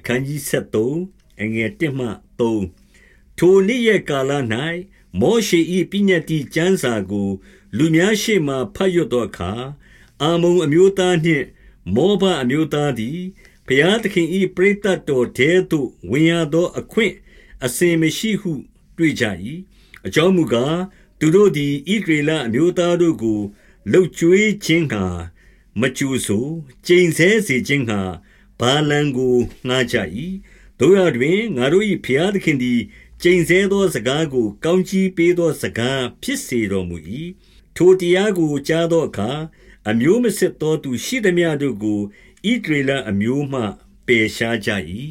အခန်းကြီး73အငယ်1မှ3ထိုနေ့ရက်ကာလ၌မောရှေ၏ပညတ်တိကျမ်းစာကို လူများရှေ့မှဖတ်ရသောအခါအာမုံအမျိုးသားနှင့် မောဘအမျိုးသားသည်ဘုရားသခင်၏ပရိသတ်တော်ထဲသို့ဝင်ရသောအခွင့်အစဉ်မရှိဟု တွေ့ကြ၏အကြောင်းမူကားသူတို့သည်ဣဒရေလအမျိုးသားတို့ကိုလှုပ်ကြွေးခြင်းငှာမကြိုဆိုကျိန်ဆဲစေခြင်းငှာ ဘာလံကိုငှားကြ၏တို့ရတွင်ငါတို့၏ဖျားသခင်သည်ကျိန်ဆဲသောစကားကို ကောင်းကြီးပေးသောစကားဖြစ်စေတော်မူ၏ထိုတရားကိုကြားသောအခါအမျိုးမစစ်သောသူရှိသမျှတို့ကိုဣဒရေလအမျိုးမှပယ်ရှားကြ၏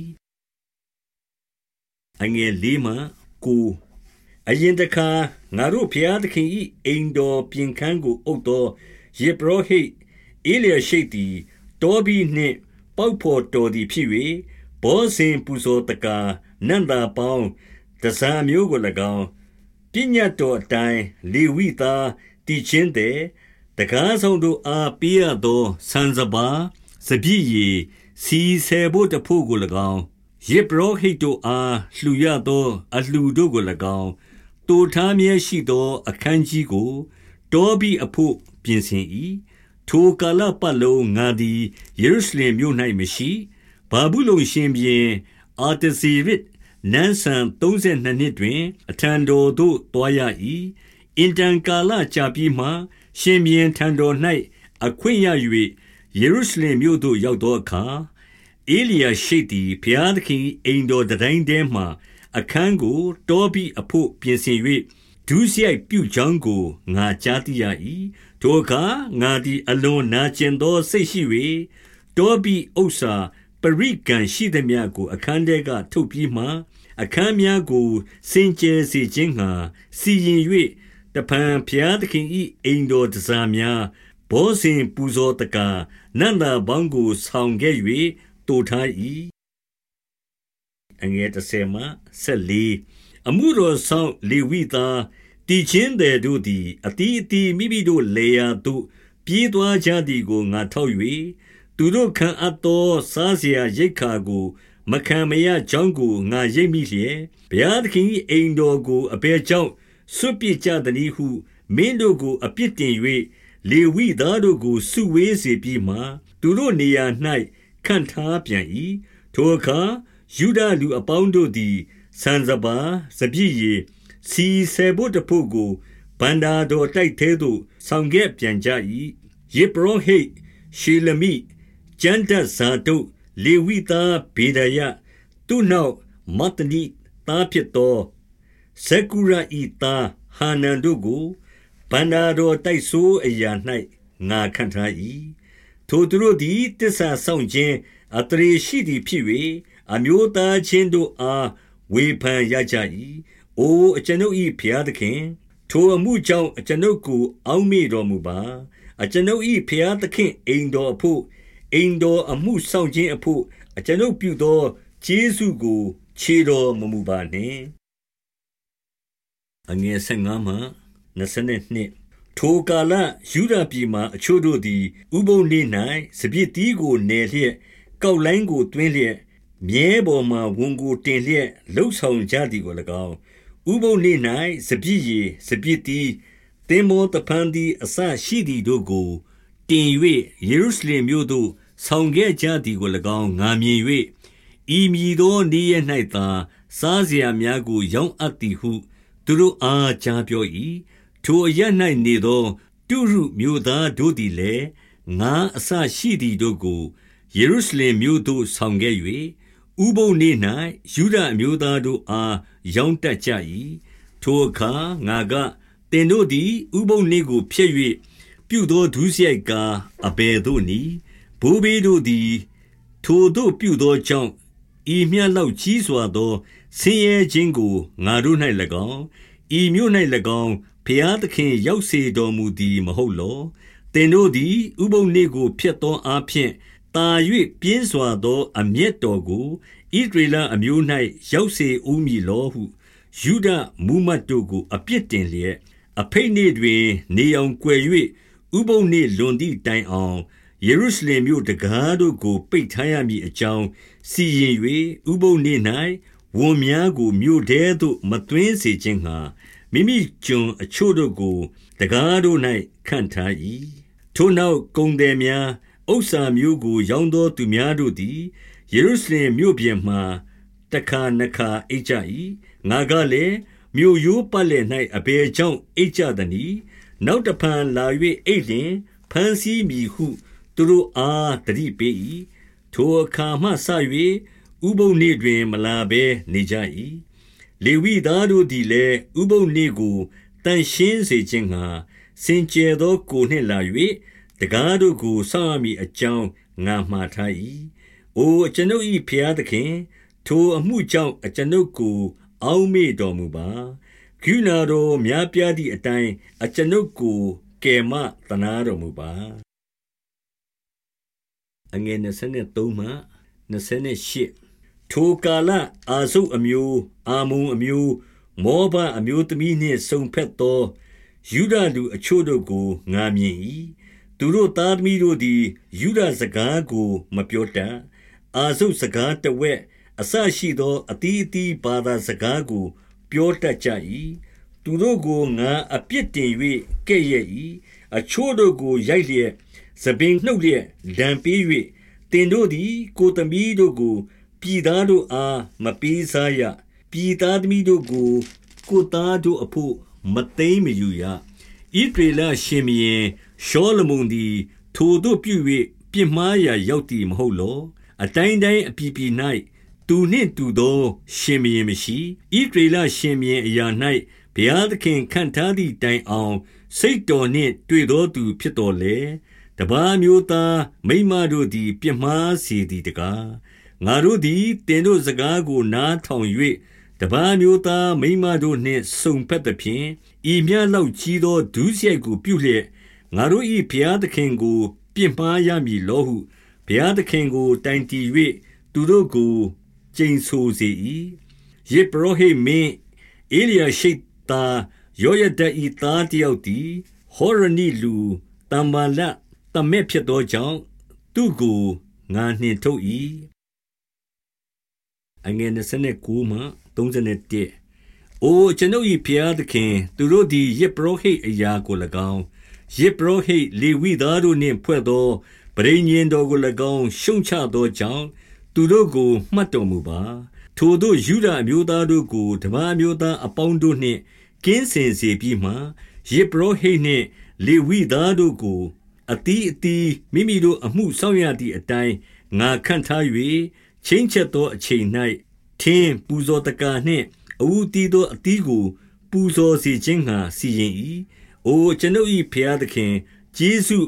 အငယ်လေးမှကိုအရင်တခါငါတို့ဖျားသခင်၏အိမ်တော်ပြင်ခန်းကိုအုပ်သောယေဘရဟိတ်အေလျရှိတ်သည်တောဘီနှင့် ပေါက်ဖော်တော်သည်ဖြစ်၍ဘောဇင်ပူဇော်တကာနန္တာပေါင်းတစားမျိုးကို၎င်းပညတ်တော်အတိုင်းလေဝိသားတည်ခြင်းတဲ့တကားဆောင်တို့အားပေးရသောဆန်စပါစပြည့်ရီစီဆယ်ဖို့တဖို့ကို၎င်းယေဘရဟိတ်တို့အားလှူရသော အလှူတို့ကို၎င်းတူထားမြဲရှိသော အခန်းကြီးကိုတောဘီအဖို့ပြင်ဆင်၏ ထိုကာလပတ်လုံးငါသည်ယေရုရှလင်မြို့၌မရှိဘာဘူးလုံရှင်ပြင် အာတစီရစ်နန်းဆန်32နှစ်တွင် အထံတော်သို့တွားရ၏အင်တန်ကာလကြာပြီးမှ ရှင်ပြင်ထံတော်၌အခွင့်ရ၍ယေရုရှလင်မြို့သို့ရောက်သောအခါအေလျာရှိသည်ဘုရားသခင်အိမ်တော်တိုင်းထဲမှအခန်းကိုတောဘိအဖို့ပြင်ဆင်၍ဒုစရိုက်ပြုကြောင်းကိုငါကြားသိရ၏ ထိုအခါငါသည်အလွန်နာကျင်သောစိတ်ရှိ၍တောဘိဥစ္စာပရိကံရှိသည်များကို အခန်းထဲကထုတ်ပြီးမှအခန်းများကိုစင်ကြယ်စေခြင်းငှာစီရင်၍တပံဖျားသခင်၏အိမ်တော်တစားများဘောဇင်ပူဇော်တကာနန္တာဘောင်းကိုဆောင်ခဲ့၍တူထား၏အငယ်30မှ14အမှုတော်ဆောင်လေဝိသား တီချင်းတဲ့တို့သည်အတီးအတီးမိမိတို့လေယာသို့ပြေးသွားကြသည်ကိုငါထောက်၍သူတို့ခံအပ်သောစားစရာရိတ်ခါကို မခံမရကြောင်းကိုငါရိပ်မိလျက်ဘုရားသခင်၏အိမ်တော်ကိုအပေကြောင့်ဆွပစ်ကြသည်ဟုမင်းတို့ကိုအပြစ်တင်၍လေဝိသားတို့ကိုစုဝေးစေပြီးမှသူတို့နေရာ၌ခံထားပြန်၏ထိုအခါယူဒလူအပေါင်းတို့သည်ဆန်စပါစပြည့်ရည် စီဆယ်ဘုတ်တဖို့ကိုဗန္ဒာတော်တိုက်သေးသို့ဆောင်ခဲ့ပြန်ကြ၏ယေဘရဟိရှေလမိကျန်ဒဇာတုလေဝိသားဘေဒယသူနောက်မတနိသားဖြစ်သောဇကုရဤသားဟာနန်တို့ကိုဗန္ဒာတော်တိုက်ဆိုးအရာ၌ငါခံထား၏ထိုသူတို့သည်တစ္ဆာဆောင်ခြင်းအတရေရှိသည်ဖြစ်၍အမျိုးသားချင်းတို့အားဝေဖန်ရကြ၏။ အိုအကျွန်ုပ်၏ဘုရားသခင် ထိုအမှုကြောင့် အကျွန်ုပ်ကို အောက်မေ့တော်မူပါ။အကျွန်ုပ်၏ဘုရားသခင်အိမ်တော်အဖို့ အိမ်တော်အမှုဆောင်ခြင်းအဖို့ အကျွန်ုပ်ပြုသော ကျေးဇူးကိုခြေတော်မမူပါနှင့်။အငယ်၅မှ22ထိုကာလယူဒပြည်မှအချို့တို့သည် ဥပုံနေ့၌စပြစ်တီးကိုနယ်လျက် ကောက်လိုင်းကိုတွင်းလျက် မြဲပေါ်မှဝန်ကိုတင်လျက်လှုပ်ဆောင်ကြသည်ကို၎င်း ဥပုပ်နေ့၌စပြည့်ရည်စပြည့်သည်သင်မောတဖန်သည်အဆရှိသည်တို့ကို တင်၍ယေရုရှလင်မြို့သို့ဆောင်ခဲ့ကြသည်ကို၎င်းငာမြင်၍ဤမည်သောနေ့ရ၌သာစားစရာများကို ရောင်းအပ်သည်ဟု သူတို့အားကြားပြော၏ထိုအရ၌နေသော တုရုမြို့သားတို့သည်လည်းငါအဆရှိသည်တို့ကိုယေရုရှလင်မြို့သို့ဆောင်ခဲ့၍ဥပုပ်နေ့၌ယူဒအမျိုးသားတို့အား ရောင်းတတ်ကြ၏ထိုအခါငါကတင်တို့သည်ဥပုပ်နေ့ကိုဖျက်၍ပြုသောဒုစရိုက်ကားအဘယ်သို့နည်းဘိုးဘေးတို့သည် ထိုတို့ပြုသောကြောင့်ဤမြတ်လောက်ကြီးစွာသောဆင်းရဲခြင်းကိုငါတို့၌၎င်းဤမြို့၌၎င်းဖျားသခင်ရောက်စေတော်မူသည်မဟုတ်လောတင်တို့သည်ဥပုပ်နေ့ကိုဖျက်သောအဖြစ်တာ၍ပြင်းစွာသော အမျက်တော်ကို ဣဒရေလအမျိုး၌ရောက်စေဦးမည်လောဟုယူဒမူမတ်တို့ကို အပြစ်တင်လျက်အဖိတ်နေ့တွင် နေအောင်ကွယ်၍ဥပုံနေ့လွန်သည့်တိုင်အောင် ယေရုရှလင်မြို့တကားတို့ကို ပိတ်ထားရမည်အကြောင်း စီရင်၍ဥပုပ်နေ့၌ဝန်များကို မြို့ထဲသို့ မသွင်းစေခြင်းငှါ မိမိကျွန်အချို့တို့ကိုတကားတို့၌ခန့်ထား၏ထိုနောက် ကုံတယ်များ ဥစ္စာမျိုးကို ရောင်းသောသူများတို့သည် ယေရုရှလင်မြို့ပြင်မှတခါနှစ်ခါအိတ်ကြ၏ငါကလည်းမြို့ရိုးပတ်လည်၌အဘယ်ကြောင့်အိတ်ကြသနည်းနောက်တဖန်လာ၍အိတ်လျင်ဖန်စီမည်ဟုသူတို့အားတတိပေး၏ထိုအခါမှဆ၍ဥပုံနေ့တွင် မလာဘဲနေကြ၏လေဝိသားတို့သည်လည်းဥပုံနေ့ကိုတန်ရှင်းစေခြင်းငှာစင်ကြယ်သောကိုနှင့်လာ၍တကားတို့ကိုစောင့်ရမည်အကြောင်းငါမှားထား၏ အိုအကျွန်ုပ်၏ဖျားသခင် ထိုအမှုကြောင့် အကျွန်ုပ်ကို အောက်မေ့တော်မူပါဂုဏတော်များပြားသည့်အတိုင်း အကျွန်ုပ်ကို ကယ်မသနာတော်မူပါအငယ်23မှ28ထိုကာလ အာဇုအမျိုးအာမုန်အမျိုး မောဘအမျိုးသမီးနှင့်ဆုံဖက်သောယူဒလူအချို့တို့ကိုငာမြင်၏သူတို့သားသမီးတို့သည်ယူဒစကားကို မပြောတတ် အာဇုစကားတဝက်အစရှိသောအတီးအတီးဘာသာစကားကို ပြောတတ်ကြ၏သူတို့ကို ငါအပြစ်တင်၍ကဲ့ရဲ့၏အချို့တို့ကို ရိုက်လျက်သပင်နှုတ်လျက် ဒဏ်ပေး၍တင်တို့သည် ကိုသမီးတို့ကို ပြည်သားတို့အား မပေးစားရ ပြည်သားသမီးတို့ကို ကိုသားတို့အဖို့ မသိမ်းမယူရဣဒေလရှင်မင်းရှောလမုန်သည် ထိုတို့ပြု၍ပြစ်မှားရာရောက်သည် မဟုတ်လော အတိုင်းတိုင်းအပြည်ပြည်၌သူနှင့်တူသော ရှင်မင်းမရှိဣဒေလရှင်မင်းအရာ၌ဘုရားသခင်ခံထားသည့်တိုင်အောင် စိတ်တော်နှင့် တွေ့သောသူဖြစ်တော်လေတပါးမျိုးသားမိမတို့သည်ပြစ်မှားစေသည်တကားငါတို့သည်တင်တို့စကားကိုနားထောင်၍တပါးမျိုးသားမိမတို့နှင့်စုံဖက်သဖြင့်ဤမြလောက်ကြီးသောဒုစရိုက်ကိုပြုလျက်ငါတို့၏ဘုရားသခင်ကို ပြစ်မှားရမည်လောဟု ဘုရားသခင်ကို တိုင်တည်၍သူတို့ကို ကျိန်ဆိုစေ၏ယေဘရဟိမင်းအေလျာရှိသား ယောယဒ၏သားတယောက်သည် ဟောရနိလူတမ္ဘာလတမက်ဖြစ်သောကြောင့် သူကို ငါနှင်ထုတ်၏အငယ်29မှ31အိုကျွန်ုပ်၏ဖျားသခင် သူတို့သည်ယေဘရဟိအရာကို၎င်းယေဘရဟိလေဝိသားတို့နှင့်ဖွဲ့သော ပရိညင်တော်ကို၎င်းရှုံချသောကြောင့်သူတို့ကိုမှတ်တော်မူပါ ထိုတို့ယူဒအမျိုးသားတို့ကိုဓမ္မအမျိုးသားအပေါင်းတို့နှင့်ကင်းစင်စေပြီးမှယေဘရဟိနှင့်လေဝိသားတို့ကိုအတီးအတီးမိမိတို့အမှုဆောင်ရသည့်အတိုင်းငါခန့်ထား၍ချင်းချက်သောအချိန်၌ထင်းပူဇော်တကာနှင့်အူတီသောအတီးကို ပူဇော်စေခြင်းငှာစီရင်၏။အိုကျွန်ုပ်၏ဖျားသခင်ကျေးဇူး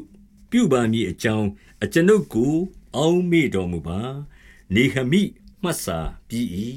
ပြုပါမည်အကြောင်း အကျွန်ုပ်ကို အောက်မေ့တော်မူပါ။နေဟမိမှတ်စာပြီး၏